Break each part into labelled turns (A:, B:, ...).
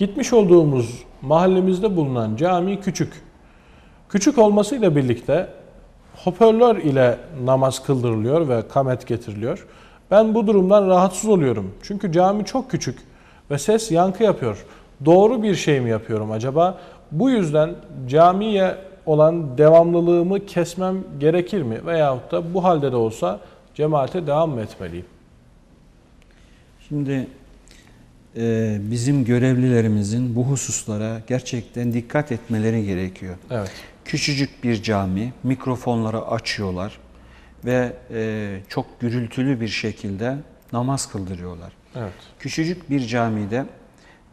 A: Gitmiş olduğumuz mahallemizde bulunan cami küçük. Küçük olmasıyla birlikte hoparlör ile namaz kıldırılıyor ve kamet getiriliyor. Ben bu durumdan rahatsız oluyorum. Çünkü cami çok küçük ve ses yankı yapıyor. Doğru bir şey mi yapıyorum acaba? Bu yüzden camiye olan devamlılığımı kesmem gerekir mi? Veyahut da bu halde de olsa cemaate devam mı etmeliyim?
B: Şimdi bizim görevlilerimizin bu hususlara gerçekten dikkat etmeleri gerekiyor.
A: Evet.
B: Küçücük bir cami, mikrofonları açıyorlar ve e, çok gürültülü bir şekilde namaz kıldırıyorlar.
A: Evet.
B: Küçücük bir camide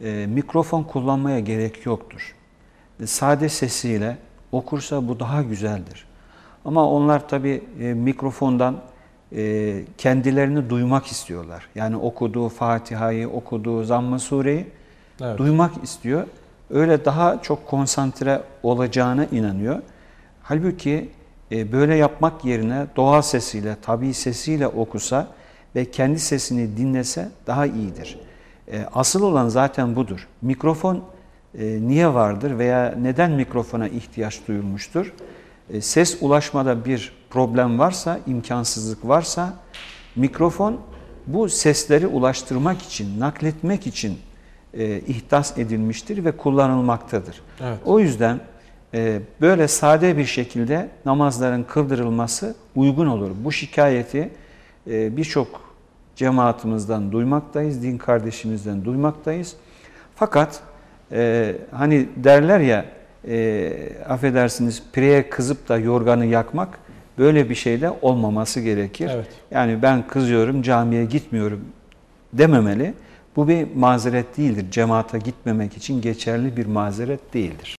B: e, mikrofon kullanmaya gerek yoktur. E, sade sesiyle okursa bu daha güzeldir. Ama onlar tabi e, mikrofondan e, kendilerini duymak istiyorlar. Yani okuduğu Fatiha'yı, okuduğu Zamm-ı Sure'yi
A: Evet.
B: duymak istiyor. Öyle daha çok konsantre olacağına inanıyor. Halbuki e, böyle yapmak yerine doğal sesiyle, tabii sesiyle okusa ve kendi sesini dinlese daha iyidir. E, asıl olan zaten budur. Mikrofon e, niye vardır veya neden mikrofona ihtiyaç duyulmuştur? E, ses ulaşmada bir problem varsa, imkansızlık varsa mikrofon bu sesleri ulaştırmak için, nakletmek için e, ihdas edilmiştir ve kullanılmaktadır.
A: Evet.
B: O yüzden e, böyle sade bir şekilde namazların kıldırılması uygun olur. Bu şikayeti e, birçok cemaatimizden duymaktayız, din kardeşimizden duymaktayız. Fakat e, hani derler ya, e, affedersiniz pireye kızıp da yorganı yakmak böyle bir şeyde olmaması gerekir.
A: Evet.
B: Yani ben kızıyorum, camiye gitmiyorum dememeli. Bu bir mazeret değildir. Cemaate gitmemek için geçerli bir mazeret değildir.